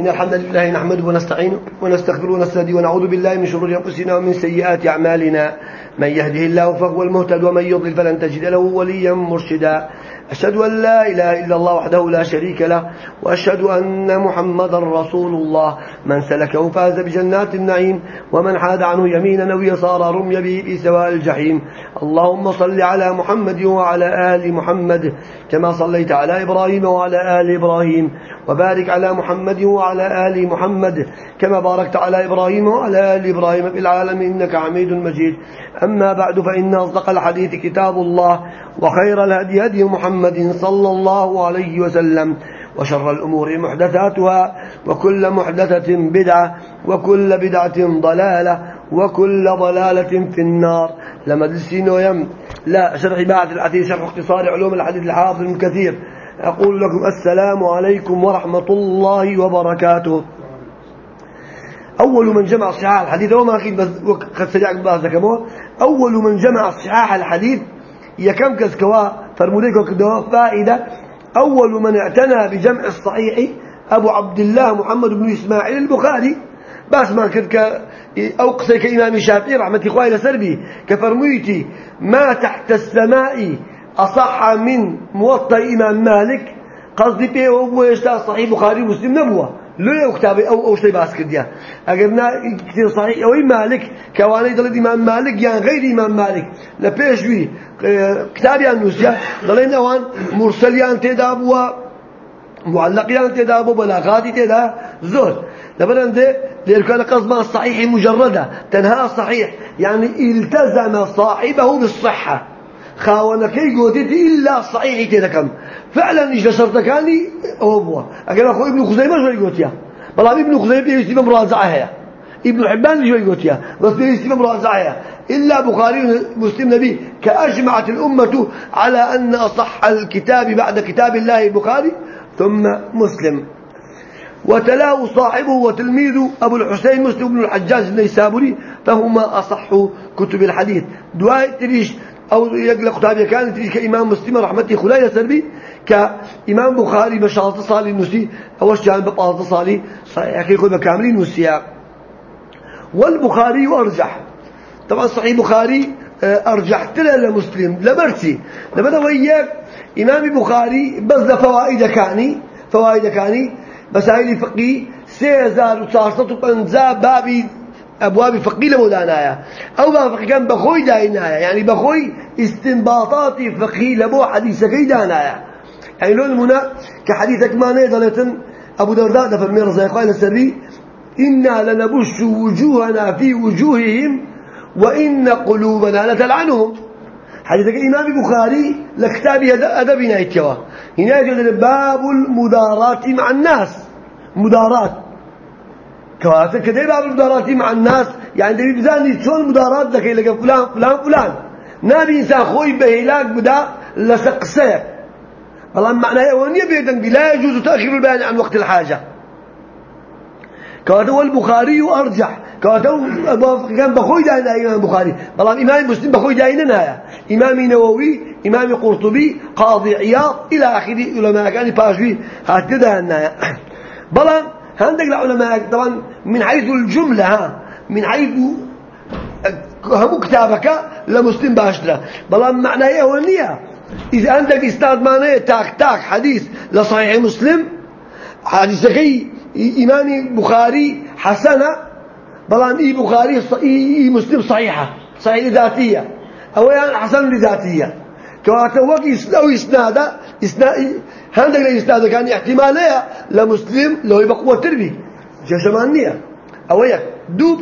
إن الحمد لله نحمده ونستعينه ونستغفره ونستهديه ونعوذ بالله من شرور أنفسنا ومن سيئات أعمالنا. من يهده الله فهو المهتد ومن يضلل فلن تجد له وليا مرشدا. أشهد أن لا إله إلا الله وحده لا شريك له وأشهد أن محمدا رسول الله. من سلكه فاز بجنات النعيم ومن حاد عنه يمينا أو يسارا رمي به في سواء الجحيم. اللهم صل على محمد وعلى آل محمد كما صليت على إبراهيم وعلى آل إبراهيم وبارك على محمد وعلى آل محمد كما باركت على إبراهيم وعلى آل إبراهيم في العالمين. إنك حميد مجيد. أما بعد فإن أصدق الحديث كتاب الله وخير الهدي هدي محمد صلى الله عليه وسلم وشر الأمور محدثاتها وكل محدثة بدعة وكل بدعة ضلالة وكل ضلالة في النار. لمدرسين ويم لا شرح بعد الحديث شرح اختصار علوم الحديث الحافظ ابن كثير أقول لكم السلام عليكم ورحمة الله وبركاته. أول من جمع صحاح الحديث وما أخيد بس قد سريع كمو أول من جمع صحاح الحديث يكم كسكوا فرموليك وكدوا فائدة. أول من اعتنى بجمع الصحيح أبو عبد الله محمد بن إسماعيل البخاري. بس ما كنت أو قصيك إمام الشافعي رحمة إخوائي لسربي. كفرميتي ما تحت السماء أصح من موطأ إمام مالك. قصدي بيه هو صحيح بخاري مسلم نبوة. لو كتابي أو أو شيء باس كرديا أجرنا كثير صحيح أو مالك كواني دلد إمام مالك يعني غير إمام مالك لبيشوي كتابي النوسيا دلين أوان مرسليان تدابوا معلقيان تدابوا بلاغات تدا زور لبنان ده ليركان قصما الصحيح مجردة تنهى صحيح يعني التزم صاحبه بالصحة. خاونكي قوتي إلا صحيح تدكم فعلا إيش شرط كاني هو بوا أجل أخو ابن خزيمة شو يقولتيا بلا ابن خزيمة بيستيم مراجعها ابن حبان شو يقولتيا بس بيستيم مراجعها إلا بخاري مسلم نبي. كأجمعت الأمة على أن أصح الكتاب بعد كتاب الله البخاري ثم مسلم. وتلاه صاحبه وتلميذه أبو الحسين مسلم بن الحجاج النيسابوري فهما أصح كتب الحديث. دعاء تريش أو يقلق كتابي كانت كإمام مسلم رحمته خلايا سربي كإمام بخاري بشارة صالي النسي أو الشان بطارة صالي صحيح يقول بكاملين نسيا والبخاري أرجح طبعا صحيح بخاري آه، أرجح تلا لمسلم لبرتي لبدا وياك إمام بخاري بس فوائد كاني فوائد كاني مسائل فقهي سيزار وصارت بنزا بابي أبواب فقهي لمودانايا أو باب فقهي كان بخوي داينايا يعني بخوي استنباطات فقهي لبو حديثكي دانايا يعني لون منا كحديثك ما نيدلتن أبو درداء من رضي قال السري إنا لنبش وجوهنا في وجوههم وإن قلوبنا لتلعنهم. حديثك إمام بخاري لكتابي أدبنا يتوا هنا يقول باب المدارات مع الناس. مدارات. كواتر كده باب المدارات مع الناس. يعني دبي بزاني شلون مدارات ذكي لك فلان فلان فلان. نبي إنسان خوي بهلاك بدا لسقسه. والله معناه ونية بيدن لا يجوز تأخير البيان عن وقت الحاجة. كاتو البخاري أرجح كاتو كان بخوي داينا إمام البخاري والله إمام مسلم بخوي داينا نهاية. إمام نووي إمام قرطبي قاضي عياض إلى آخره علماء. كان باشوي هكذا النهاية بلا عندك العلماء طبعا من حيث الجملة ها من حيث هم كتابك لمسلم باشترا بلا معناه هو النية إذا عندك إسناد معناه تاك تاك حديث لصحيح مسلم حديثكي إمامي بخاري حسنة بلان إي بخاري إي مسلم صحيحة صحيح ذاتية أو يعني حسن لذاتية. كواتا وقت لو إسناد إسناد عندك الإسناد كان احتمالية لمسلم لو يبقى قوة تربي. جشمانية أو يك دوب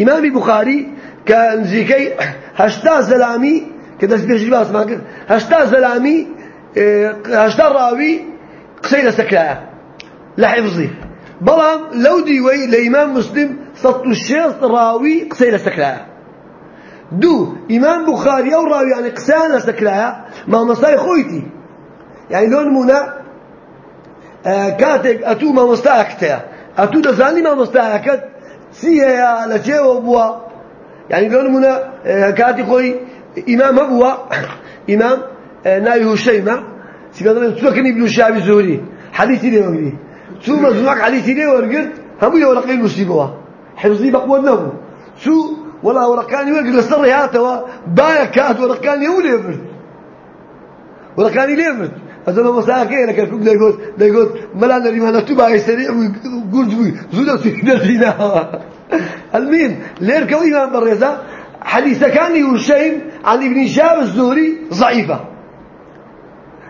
إمامي بخاري كان زيكي هشتا زلامي كده سبيش باس ما كده هشتا زلامي آه، هشتا راوي قصيدة سكلاء لحفظي بلام لو ديوي لإمام مسلم سطو الشيخ راوي قصيدة سكلاء دو إمام بخاري أو راوي يعني قسانة سكلاء ما مصاي خويتي يعني لون منا آه، كاتك أتو ما مستاكتا أتو دزاني ما مستاكت سيها لجيو بوا يعني لون آه، كاتي خوي إمام أبوه إمام آه، نايه الشيمة سيقدر تفكني ابن الشعب الزهري. حديثي لي مقري شو مزنوعك حديثي ليه ورقل. هم يورقين المصيبة حفظي بقوة نبو شو ولا ورقاني ورقل لسر هاتوا. بايا كات ورقاني هو ليفرد ورقاني ليفرد هذا ما مساكين لك الكل ده يقول ده يقول ملا نري ما نتوبة يسري ويقول زوي. زودا سيدنا المين لير كوي ما برزا حديث كان يوشين عن ابن شهاب الزهري ضعيفة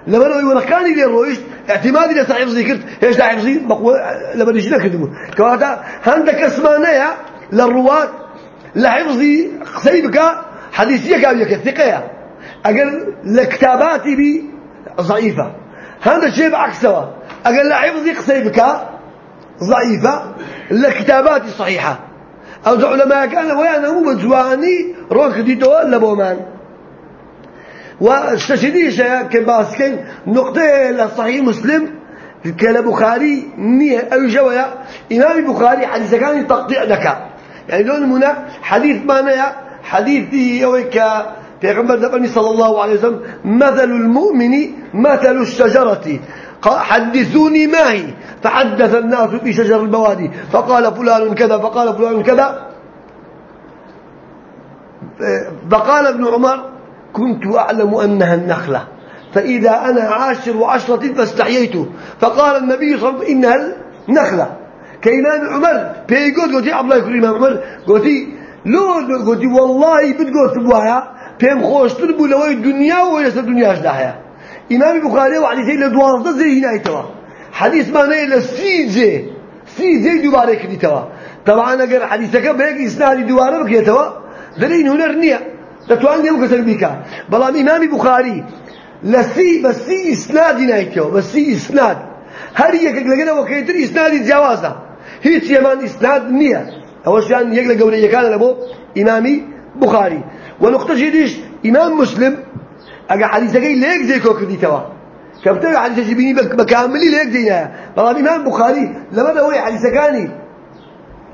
لما لو ورقاني لير رويش اعتمادي لسا حفظي كرت إيش ده حفظي بقوة لما نجي نكتبه كواتا هندك اسمانيا للرواة لحفظي قصيبك حديثية كابيك الثقية أقل لكتاباتي بي ضعيفة هذا الشيء بعكسه أقل لحفظي قصيبك ضعيفة لكتاباتي صحيحة أو علماء كان ويانا هو مجواني روك ديتو لبومان واستشهديش كباسكين نقطة لصحيح مسلم كلا بخاري نية أو جوية. إمام بخاري حديث كان تقطيع لك. يعني دون منا حديث ما نيا حديث يويك پیغمبر دفعني صلى الله عليه وسلم مثل المؤمن مثل الشجرة. حدثوني ما هي؟ فحدث الناس في شجر البوادي. فقال فلان كذا فقال فلان كذا. فقال ابن عمر كنت أعلم أنها النخلة. فإذا أنا عاشر عشرة فاستحييت. فقال النبي صلى الله عليه وسلم إنها النخلة. كإمام عمر بيقول قلت عبد الله يكون إمام عمر قلت لو قلت والله بتقول تبوايا بيم خوش تربو لو الدنيا ويس الدنيا أجدها إمام البخاري وحديثي لدوازده زي هنا يتوا حديث سيجي سيجي دوباره كدي توا طبعا أجر حديثك بيك إسناد دوباره بكيتوا دلين هنا رنيا دتوان يوم كسر بيكا. بلا إمام البخاري لسي بسي إسناد نايتوا بسي إسناد. هل يك لقنا وكيتر إسناد جوازة. هيك يمان إسناد نية أول شيء يقل قولي كان لبو إمامي بخاري. ونقطة جديش إمام مسلم توا كبتر حديثة جبيني بكاملي ليك زينا بلا إمام بخاري لما ده هو حديثة كاني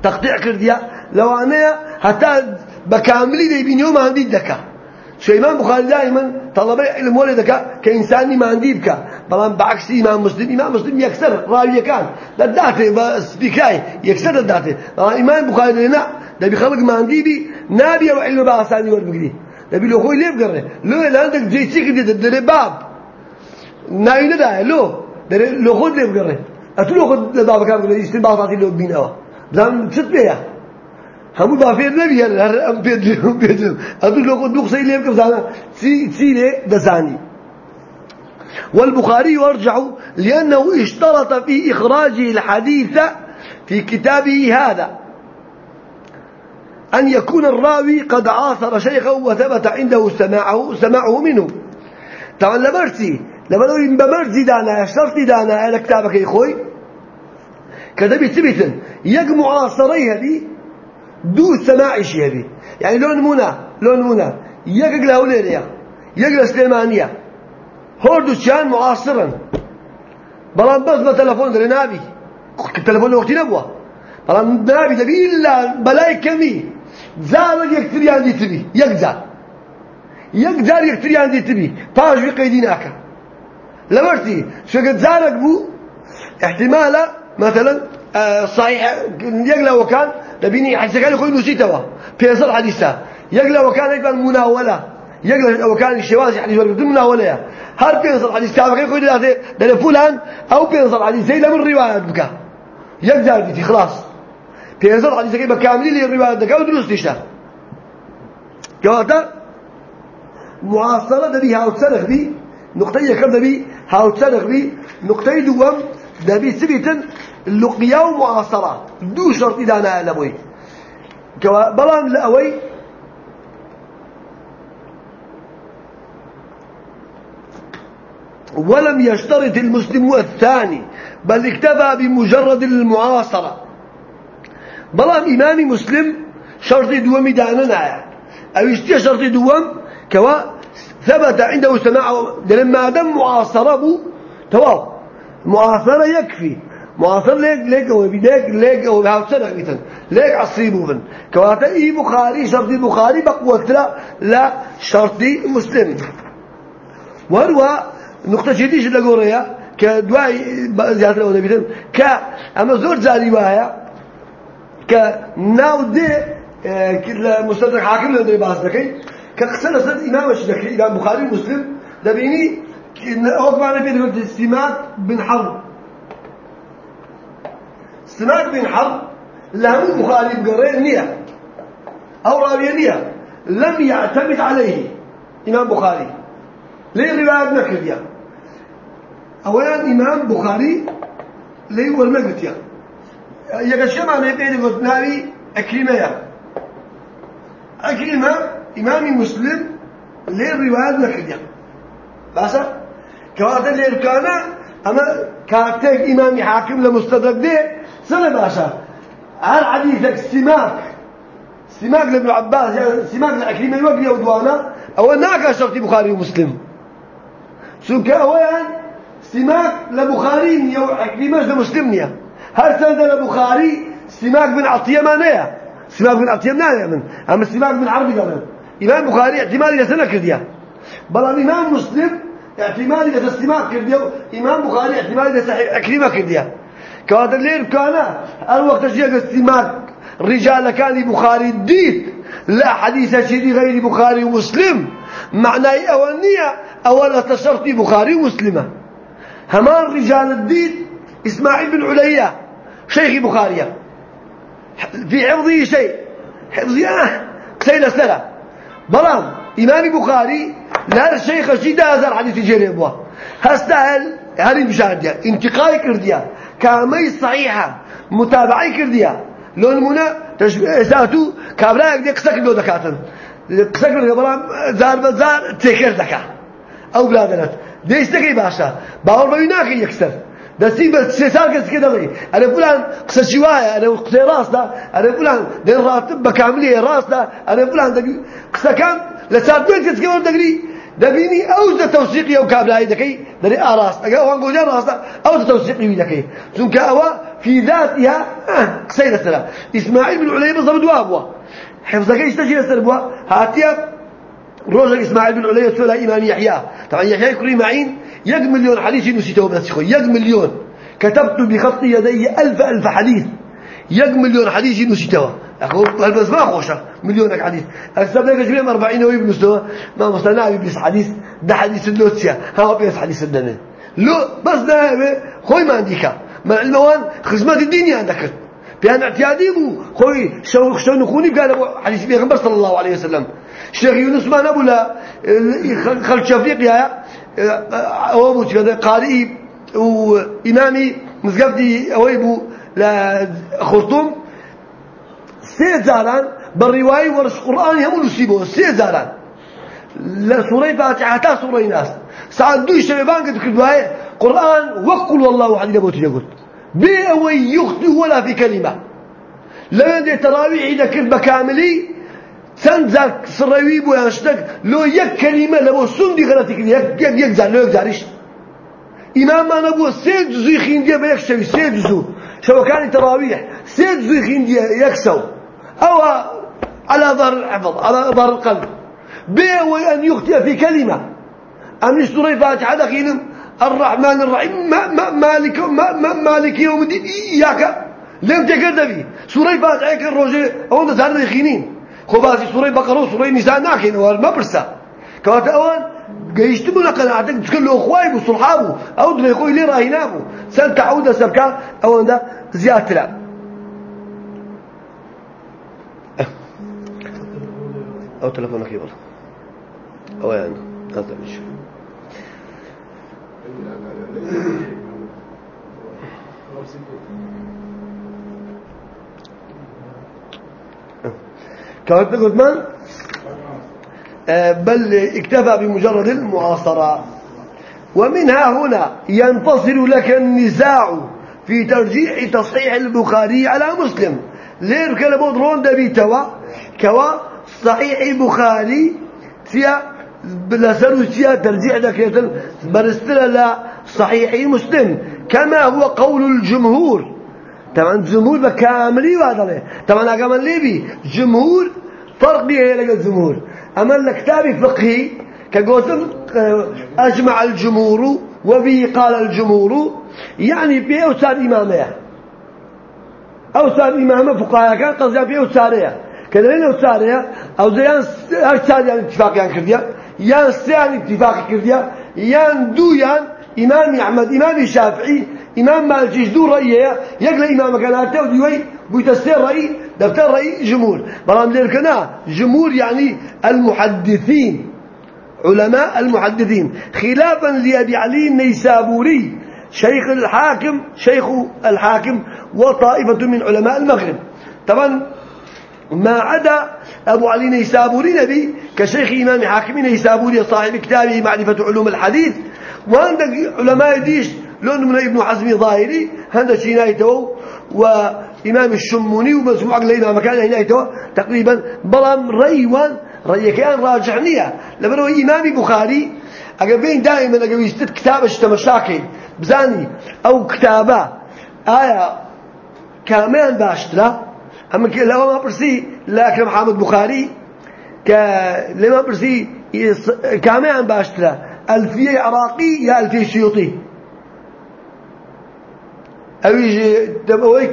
تقطيع كرديا لو أنا حتى بكاملي دي بيني وما عندي دكا شو إمام بخاري دائما طلب علم ولدك كإنسان ما عندي بك طبعا بعكس إمام مسلم. إمام مسلم راوي كان لداته بس بكاي يكسر لداته طبعا إمام بخاري لنا ده بيخلق ما عندي بي نابي وعلم بأساني وربقدي ده بيلو خوي ليه بقرة لو لا عندك جي تيك دي ده باب ناينه ده لو ده لو خود ليه بقرة أتلو خود باب كام بقرة يستن بعض لو بين أوا بزام ست بيا هم نبي هر أم بيدلهم بيدلهم أتلو خود دوق سيليه بقرة زانا سي سيله دزاني والبخاري يرجع لأنه اشترط في إخراجه الحديث في كتابه هذا أن يكون الراوي قد عاصر شيخه وثبت عنده سماعه سماعه منه. طبعا لمرسي لما لو بمرسي دانا شرطي دانا على كتابك يا أخوي. كذا بيثبت يق معاصري هذه دو سماع شيء هذه. يعني لون منى لون منى يق لاوليريا يق سليمانيه هردو كان معاصرا. بلان بس تلفون دري نابي التلفون وقتي نبوة. بلان نابي دبي إلا بلاي كمي زارك يكتريان دي تبي يكزار يكزار يكتريان دي تبي باش في قيديناك شو قد زارك بو احتمالا مثلا صحيح يقلا وكان لبيني حتى كان يقول نسيتها بيصل حديثا يقلا وكان يقبل مناولة يقلا وكان الشواذ حديث ورد مناولة هل بيصل حديث كان يقول ده فلان أو بيصل حديث زي لمن رواية بك يقدر دي خلاص. پێنجە حدیثەکەی بە کاملی لێ ڕیوایەت دەکا و دروستیشە کەواتە معاصرە دەبی هاوچەرخ بی نقطەی یەکەم دەبی هاوچەرخ بی نقطەی دووەم دەبی سبیتن و معاصرە دوو شەرتی دانایە لە بۆی بەڵام لە ئەوەی ولم يشترط المسلم الثاني بل اكتفى بمجرد المعاصرة بەڵام ئیمامی مسلم شرطی دووەمی دانا نایە. ئەویش چێ شرطی دووەم؟ کەوا ثبت عنده سماع لما دام معاصرة بو. تواو معاصرة يكفي. معاصر ليك ليك هو بيديك ليك هو بهاوسنا بيتن ليك عصيبو بن. كواتا اي بخاري شرطي بخاري بقوة لا لا شرطي مسلم. وهو نقطة جديدة لقوريا كدواي زيادة أو دبيتن ك أما زور جاري وهاي كناو دي آه، كل مستدرك حاكم لدي باس دكي. كقصنا صد إمام الشدكي إمام بخاري ومسلم. دبيني أوك معنا بيد قلت سمات بن حرب سمات بن حرب لهم بخاري بقرين نية أو راوية نية لم يعتمد عليه إمام بخاري. ليه رواية نكرد يا؟ أولا إمام بخاري ليه والمقت معنى بيد قلت ناري أكرمة يا أكرمة. إمام مسلم ليه رواية نكرد يا باشا كواتر ليه ركانا أما كاتك إمامي حاكم لمستدرك دي سنة باشا هل حديثك سماك؟ لابن عباس سماك لأكريم الوقت ودوانا؟ أو ناقا شرطي بخاري ومسلم. سنك أولا سماك لبخاري أكريمش لمسلم هل سند لبخاري سماك بن عطية ما نيا سماك بن عطية ما من. أما سماك بن عربي قال إمام بخاري احتمالي لسنة كرديا بل الإمام مسلم احتمالي لسماك كرديا إمام بخاري احتمالي لسحيح أكريمة كرديا كهذا الليل كان الوقت شيء استماع رجال كان بخاري الدين لا حديث شيء غير بخاري ومسلم. معناه أولنية أولا تشرطي بخاري ومسلمة. همان رجال الدين إسماعيل بن عليا شيخ بخاري. في حفظه شيء حفظه آه سيلة سنة بلام إمام بخاري لا الشيخ شيء هذا الحديث يجري أبوه. هستاهل هذه مشاهدة انتقائي كرديا كامي صحيحة متابعي كرديا لو المنا تشبيهاتو كابراك دي قسك لو دكاتن. قسك لو بلام زار بزار تكر دكا. أو بلادنت ديستكي باشا. باور بيناكي يكسر. دستی بس سه سال که داری أنا فلان شواية أنا قصة راس ده أنا فلان دين راتب بكامله راس ده أنا فلان كام لسات دوين كسی که دقري دبيني أو ذا توثيقي أو كابلاي دكي دري أراس أجا أو أقول راس أو ذا توثيقي دكي ثم كأوا في ذاتها آه سيدة سلا إسماعيل بن علي بالضبط وابوا حفظك يستجيب سربوا هاتيا. روجا إسماعيل بن علي سولا إمام يحيى. طبعا يحيى كريم معين يق مليون حديث نسيته بس خو يق مليون. كتبت بخط يدي ألف ألف حديث يق مليون حديث نسيته أقول بس ما خوشة؟ مليونك حديث أكتب لك جميع أربعين ويب مستوى. ما مستنى بيس حديث ده حديث اللوتسيا هو بيس حديث الدنيا لو بس ده خوي ما عندك ما الموان خدمة الدنيا عندك. بيان اعتيادي بو. خوي شو شو نخوني قال أبو حديث بيغمبر صلى الله عليه وسلم. الشيخ يونس ما نبولا خل شفيق يا أو أبو كذا قارئ وإمامي مزقفدي أو أبو لا خرطوم سيزاران بالرواية ورش قرآن هم نسيبه سيزاران لسورة فاتحة تا سورة ناس. ساعات دوش شبابان قد كردواي قرآن وقل والله حد لبوت يقول بأوي يخطئ ولا في كلمة لو يندي تراويح إذا كنت بكاملي سنزاك سروي بو ينشتك لو كلمة لو سندي غلطي كده يك يك يك زار لو يك زارش إمام ما نبوه سيد جزوي خيندية بيك شوي سيد جزو شو كان تراويح سيد جزوي خيندية يكسو أو على ظهر الحفظ على ظهر القلب. بي أن يخطئ في كلمة. أم يشتري فاتحة دخيل الرحمن الرحيم ما ما مالك ما ما مالك يوم الدين إياك. لم فيه سورة فاتحة كالروجة أو نزار دخينين خباسي سورة بقرة سورة نساء ناكين ما برسا كوات أول قيشت من قناعتك تقول له أخواي بصلحابه أو دل يقول لي راهنابه سن تعود سبكا أو ده زيادة لا أو تلفونك يبغى أو يعني هذا مش كانت قلت من؟ بل اكتفى بمجرد المعاصرة. ومنها هنا ينتصر لك النزاع في ترجيح تصحيح البخاري على مسلم. ليه كلمة درون دبي توا؟ كوا صحيح البخاري فيها بلا سروسيا ترجيح ذكرة برستلا لا صحيح مسلم. كما هو قول الجمهور. طبعا الجمهور بكاملي وهذا طبعا أقام ليبي جمهور فرق بيه لقى الجمهور. أما الكتاب فقهي كقولتم أجمع الجمهور وبه قال الجمهور يعني بيه وصار إمامه صار إمامة فقهاء كان قصدي بيه وصاريه كذلك وصاريه أو زيان هر صار يعني اتفاق يعني كرديا يان سيان اتفاق كرديا يان دو يان إمام أحمد إمام الشافعي إمام مالك دو رأيه يقل إمام كان هاته بيتسير رأي دفتر رأي جمهور. بلان ليركنا جمهور يعني المحدثين علماء المحدثين. خلافا لأبي علي النيسابوري شيخ الحاكم شيخ الحاكم وطائفة من علماء المغرب. طبعا ما عدا أبو علي نيسابوري نبي كشيخ إمام حاكم نيسابوري صاحب كتابه معرفة علوم الحديث. وعندك علماء ديش لون من ابن حزم ظاهري هذا شينايته وإمام الشموني ومجموعة لنا مكان هنايته تقريبا بلام ريوان رأي كان راجع نية. لما هو إمام بخاري أقبين دائما أقبين يستد كتابة مشاكل. بزاني أو كتابة آية كامان باشترا أما لو ما برسي لا أكرم حامد بخاري. ك لما برسي كامان باشترا ألفية عراقي يا ألفية سيوطي أو يجي دموي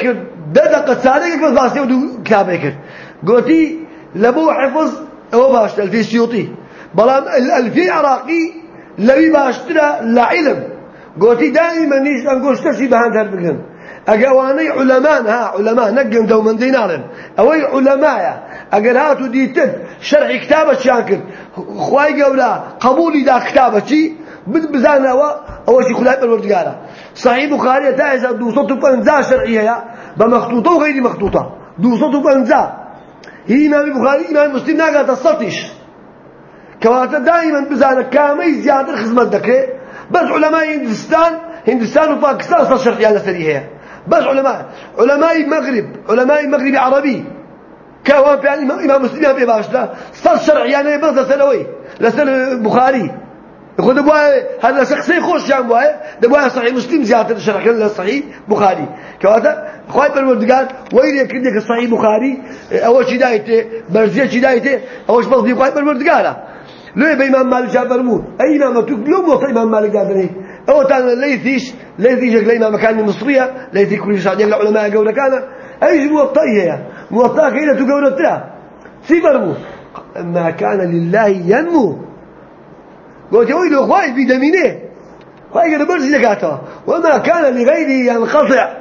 كر دقة سارك بس باسي ودو كتابه كر قلتي لبو حفظ هو باش ألفية سيوطي. بلام الألفية عراقي لوي باشترا لعلم قلتي دائما نيش أنقول شتسي بهان تربكن أجواني علماء ها علماء نجم دوما دينارن. أوي علماء أجر هاتو ديتد شرح كتابة شاكر خواي قولا قبولي دا كتابة شي بزانا و أول شيء خلاف الوردقارة صحيح بخاري تاعز دوسط بنزا شرعية بمخطوطة وغير مخطوطة دوسط بنزا هي إمام بخاري إمام مسلم ناقة السطش كواتا دائما بزانا كامي زيادة خدمة دكري بس علماء هندستان هندستان وباكستان صار شرعية لسريها بس علماء علماء المغرب علماء المغرب عربي كوان في إمام مسلم في باشنا صار شرعي يعني بس سنوي لسنة بخاري دبوا هذا شخصي خوش جام بوا دبوا صحيح مسلم زيادة شرح كله صحيح بخاري. كواتا خواهي بالمردقان وين يكدك صحيح بخاري؟ أول شيء دايته برزية شيء دايته أول شيء بصدي خواهي بالمردقان ليه بإمام مالك جاب برمون أي إمام مكتوب اليوم وقت إمام مالك قادني أو تان ليثيش ليثيش ليما مكان مصرية ليثي كل شيء عجل العلماء جورا كان أيش موطئية موطئة كيلا تجورتها سيبرمو ما كان لله ينمو. قلت يا ويلو خواي بدمينه خواي قال برز زكاته. وما كان لغيره ينقطع.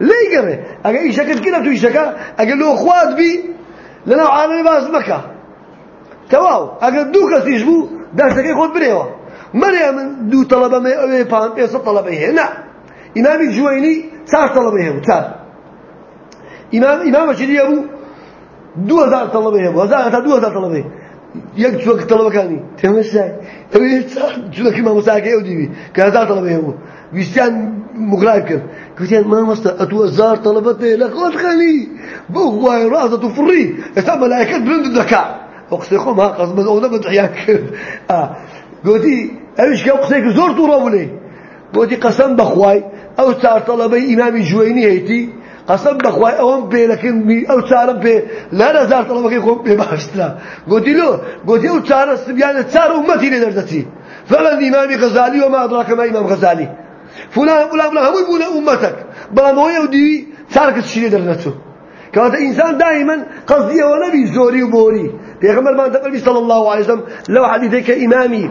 ليه قال؟ أجا إيش شكل كده تو شكا؟ أقول له أخوات بي. لنا عالمي باز مكة. تواو. أقول دوكا سيجبو داشتك يخوض بريوا مريم دو طلبة ما بان بيص طلبة هنا إمام الجويني صار طلبة هنا صار إمام شدي أبو دو هزار طلبة هنا هزار دو هزار طلبة يك شو طلبة كاني. تمسك أبي شو لك ما مساك يودي بي كهزار طلبة هنا ويستان مغرايب كر قلت ما مستا. أتو هزار طلبة لا خد خلي بوه راسه تفري. استعمل ملائكة بلند الذكاء أقصيكم ها قصد أونا بدحياك آه. قلتي أيش كم قصيك زور طورولي قلتي قسم بخواي. أو صار طلبي إمام جويني هيتي. قسم أوم بي لكن أو صار بي لا نزار طلبك يقوم بي باشترا. قلتي له قلتي أو صار السبيان صار أمتي لدرجتي فعلا إمام غزالي وما أدراك ما إمام غزالي فلان فلان فلان هم يقول أمتك بلا ما يودي صار كتشيل درجته كانت إنسان دائما قصدي ونبي زوري وبوري بيغمر ما تقول صلى الله عليه وسلم لو حديثك إمامي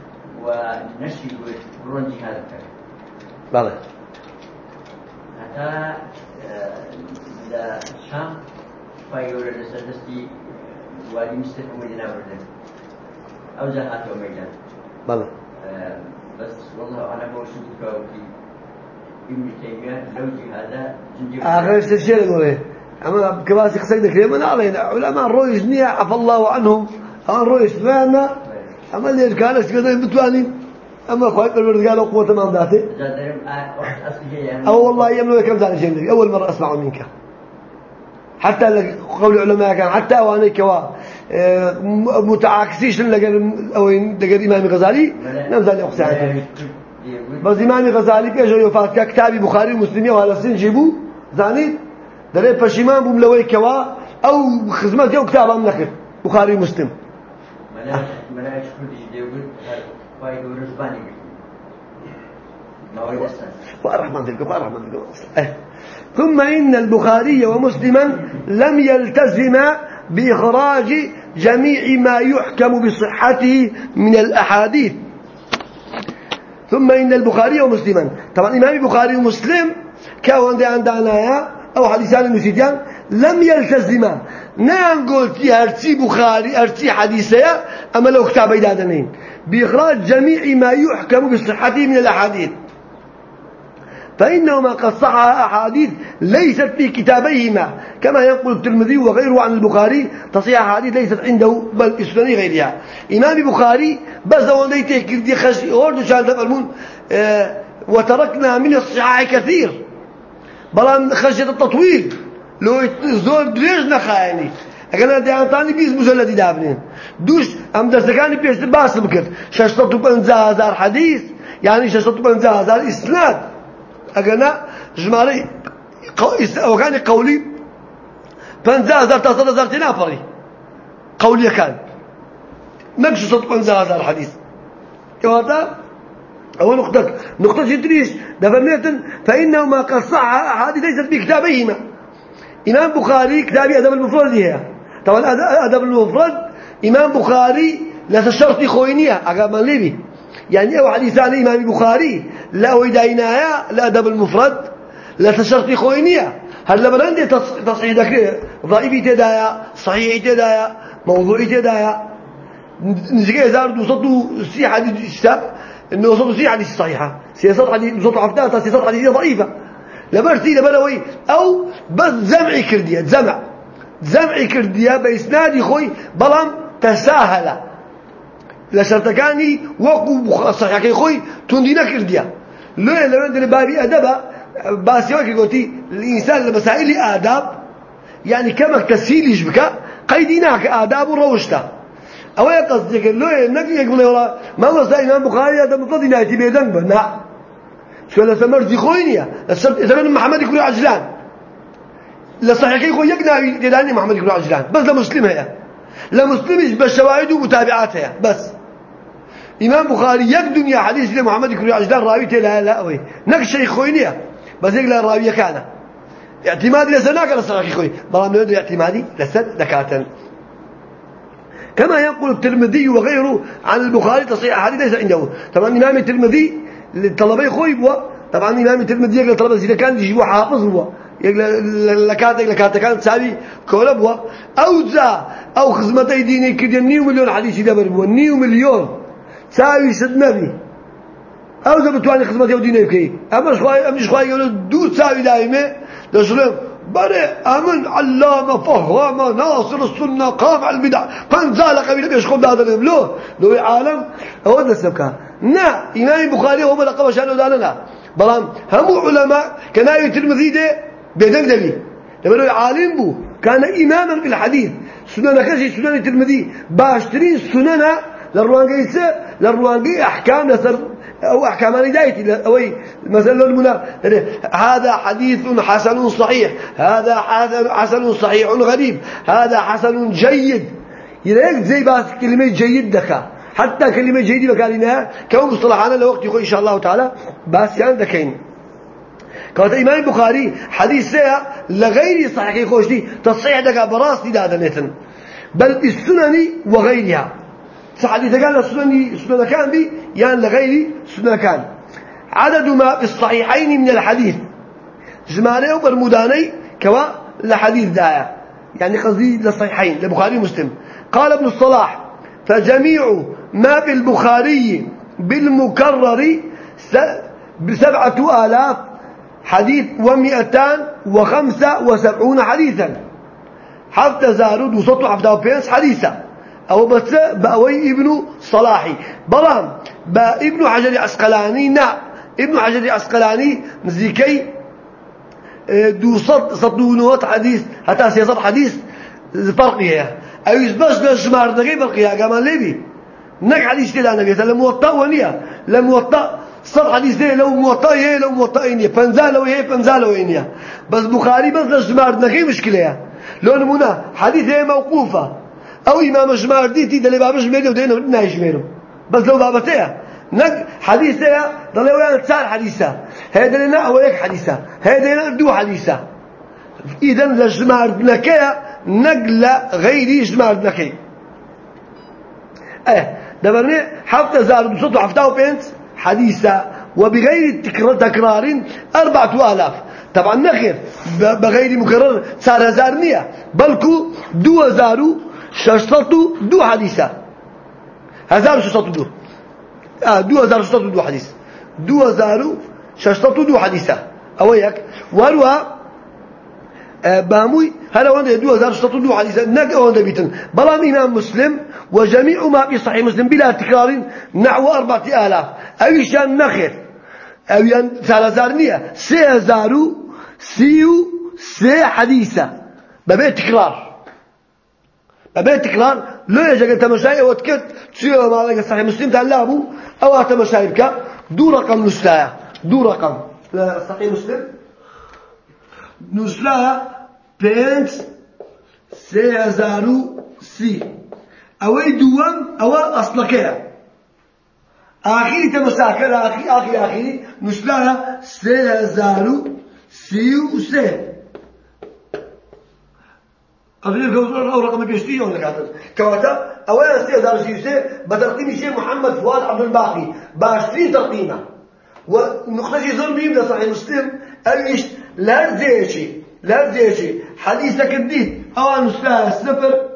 ونشي برونجي هذا بله. حتى لا شام فايور لسدستي وادي مستفى مدينة بردن أو زهات وميدان بله. بس والله أنا موجود كوكي ابن تيمية لو هذا جندي آخر استشير يقول أما كباسي قصيدة كريمة علينا علماء الرؤيس نية عفى الله عنهم. أن رؤيس معنا أما اللي كانت كذا بتواني. أما خوي بالبردقان وقوة ما ذاته يعني. أو والله يملو كم زال شيء أول مرة أسمع منك. حتى قول العلماء كان حتى وأنا كوا آه، متعاكسيش لقى أو لقى الإمام الغزالي نزل أقسام بس إمام الغزالي بيجوا يفات كتابي بخاري ومسلمي وهذا سن جيبو. زانيت دري بشيمان بوم لوي كوا أو خدمة أو كتاب أم نكر بخاري ومسلم. ذلك ثم إن البخاري ومسلما لم يلتزم بإخراج جميع ما يحكم بصحته من الأحاديث. ثم إن البخاري ومسلما. طبعا إمام البخاري ومسلم كون عندنا أو حديثان المسيديان لم يلتزما نان قلت أرتي بخاري أرتي حديثة أما لو كتاب إدادنين بإخراج جميع ما يحكم بصحته من الأحاديث. فإنهما قد صح أحاديث ليست في كتابيهما. كما ينقل الترمذي وغيره عن البخاري تصيح أحاديث ليست عنده بل السنن غيرها. إمام البخاري بس وليته كردي خشي أورد شان تفهمون آه وتركنا من الصحاح كثير. بلان خشية التطويل. لو زور دريج نخايني اگر دیان تانی 20 مجلدی دابنین دوش ام دستگانی پیشتر باس بکرد. 650 هزار حدیث يعني 650 هزار اسناد. اگر جمالي أو كان قولي 50 هزار 300 هزار تنافري قولي كان نقش 650 هزار حديث هذا أول نقطة نقطة جدريش دفنية فإنهما صح أحاديث ليست بكتابيهما إمام بخاري كتابي أدب المفرد هي. طبعا أدب المفرد إمام بخاري لا تشرطي خوينية أقام من ليبي. يعني أو حديثان إمام بخاري لا ويداينايا لا أدب المفرد لا تشرطي خوينية. هل لبرندي تصحيح ذكر ضعيف تدايا صحيح تدايا موضوع تدايا نزكي هزار دوسطو سي حديث كتاب إنه وصلوا سي حديث صحيحة. سياسات حديث عفتها سياسات حديثية ضعيفة. لبرتي لبروي أو بس زمعي كردية زمع زمعي كردية بإسنادي خوي بلام تساهل. لشرطكاني وقو صحيحكي خوي تندينا كردية. لو لو بابي أدبا باسي وكي قلتي الإنسان لمسائل آداب يعني كما تسهيل بك قيديناك آداب وروشته أو يقصدك لو نقي يقول والله ما الله سأل إمام بخاري هذا مطلع نهايتي بيدنك بنا. شو لا سمر دي خوينيا زمان محمد يقول عجلان. لصحيح يقول يقنا يداني محمد يقول عجلان. بس لمسلم هي. لمسلمش بالشواهد ومتابعاتها بس. إمام بخاري يك دنيا حديث لمحمد يقول عجلان. راوي لا لا أوي. نقش شيء خوينيا بس يقول راوي كان. اعتمادي لسناك لصحيح خوي بلا من اعتمادي لسن دكاتا كما ينقل الترمذي وغيره عن البخاري تصحيح أحاديث ليس عنده. طبعا الإمام الترمذي الطلبة خوي بوا طبعا الإمام الترمذي يقول الطلبة إذا كان يجيبوا حافظ بوا يقول لكاتك لكاتك كان تساوي كولا بوا أو زا أو خزمتي ديني كده نيو مليون حديث دبر بوا نيو مليون. تساوي سد نبي. أو زا بتواني خزمتي وديني كي أما شوي أما شوي يقولوا دو تساوي دائما دشلهم بره آمن علامه فهامه ناصر السنة قام على البدع فانزال قبيلة بيشكم هذا لو لو عالم هو ده السبكه نا إمام البخاري هو لقب شانه دالنا بلان هم علماء كان الترمذي ده بدن دلي لما عالم بو كان إماما في الحديث. سنن كشي سنن الترمذي. باشترين سنن للروانجيسه للروانجي أحكام لسر أو أحكام ردايتي أو مثلا المنا هذا حديث حسن صحيح هذا حسن صحيح غريب هذا حسن جيد. يريك زي باس كلمة جيد دكا. حتى كلمة جيدة بكالينها كون مصطلحانا لوقت يقول إن شاء الله تعالى باس يعني دكين قالت إمام البخاري حديث لغير صحيح خوش دي تصحيح دكا براس دي دادنتن بل بالسنن وغيرها. حديث قال السنن سنن كان بي يعني لغير سنن كان. عدد ما في الصحيحين من الحديث. جمالي وبرموداني كوا لحديث دايا يعني قصدي للصحيحين لبخاري ومسلم. قال ابن الصلاح فجميع ما في البخاري بالمكرر بسبعة آلاف حديث ومئتان وخمسة وسبعون حديثا. حتى زارود وسطوا حفظه بينس حديثا. أو بس بأوي ابن صلاحي. بلام بابن حجر عسقلاني نا ابن حجر عسقلاني نزيكي آه، دو صد صد حديث حتى سيصد حديث فرقية. أو يسبش بشمار دقي فرقية كمان ليبي نك حديث كده أنا قلت لموطأ ونيا لموطأ صد حديث ده لو موطأ هي لو موطأ إنيا فنزال وهي فنزال وإنيا بس بخاري بس لشمار دقي مشكلة لو نمونا حديث هي موقوفة. أو إمام جمار دي تي دلي بابش ميري ودينه نايش ميرو بس لو بابتها نق حديثة دلي ويا تسال حديثة. هذا لنا أو يك حديثة. هذا لنا دو حديثة. إذا لجمار نكيا نقل غير جمار نكي دبرني حفظ زار بصوت حفظه بنت حديثة وبغير تكرار أربعة آلاف. طبعا نخير بغير مكرر صار هزار نية. بلكو دو هزارو ششتو دو حديثة. هزار ششتو دو. آه دو هزار ششتو دو حديث. دو هزارو ششتو دو حديثة. أو يك وهروها آه باموي هل عنده دو هزار ششتو دو حديثة نك عنده بيتن. بلام إمام مسلم وجميع ما في صحيح مسلم بلا تكرار نحو أربعة آلاف. أيشان نخر أو ين ثلاثة نية. سي هزارو سيو سي حديثة. ببيت تكرار. ببيت تكرار. لا يجي تمشاي وتكت. تشيو ما لك صحيح مسلم. تعلمه أو تمشاي بك دو رقم نسلا دو رقم. صحيح مسلم. نسلا بنت سي هزارو سي. أوي دوام أو أصلكها آخری تمساکر آخری آخری آخری نسلا سه هزارو سی و سه أفضل كوزر أو رقم بيشتي يوم لكاتب. كواتا أولا سي هزار سی و سه بترقيم شيء محمد فؤاد عبد الباقي. باشترين ترقيمه ونقطة شيء ظلم بيبدأ صحيح مسلم. أيش لا زيشي لا زيشي حديثك الدين. أو نسلا صفر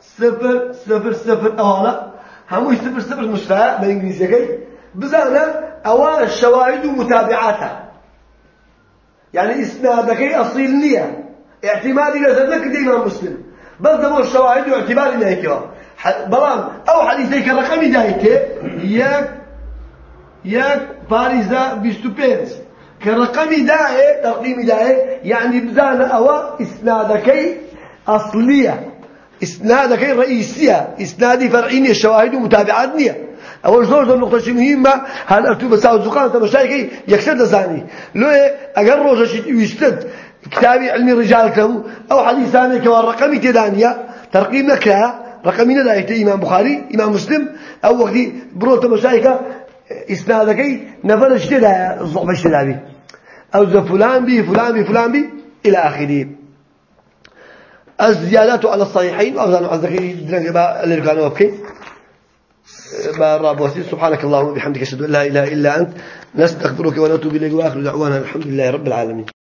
صفر صفر صفر أولا هموش صفر صفر مستوى بالإنجليزية كي بزانا أوان الشواهد ومتابعاتها. يعني إسنادك أصيل نية. اعتمادي لذلك ديما مسلم. بس دمو الشواهد واعتباري نايكوا بلان أو حديثيك الرقم دايته ياك ياك باريزا بيستوبينز كرقم داعي تقديم داعي يعني بزانا أو إسنادك أصلية إسنادك رئيسية إسنادي فرعيني الشواهد ومتابعات نية. أول زور زور نقطة مهمة هل أكتب بساو الزقان تمشايكي يكسد زاني لو أجر روجة يستد كتابي علمي رجالته أو حديثاني كوان رقمي تدانية. ترقيم لك رقمي ندايته إمام بخاري إمام مسلم. أو وقتي برو تمشايكا إسنادك نفر اشتدا الزعب اشتدا بي. أو فلان بي فلان بي فلان بي إلى آخره. الزيادات على الصحيحين عن ذكري درنجة اللي كانوا وبكي بارابوسي سبحانك اللهم وبحمدك أشهد أن لا إله إلا أنت نستغفرك ونتوب إليك وآخر دعوانا الحمد لله رب العالمين.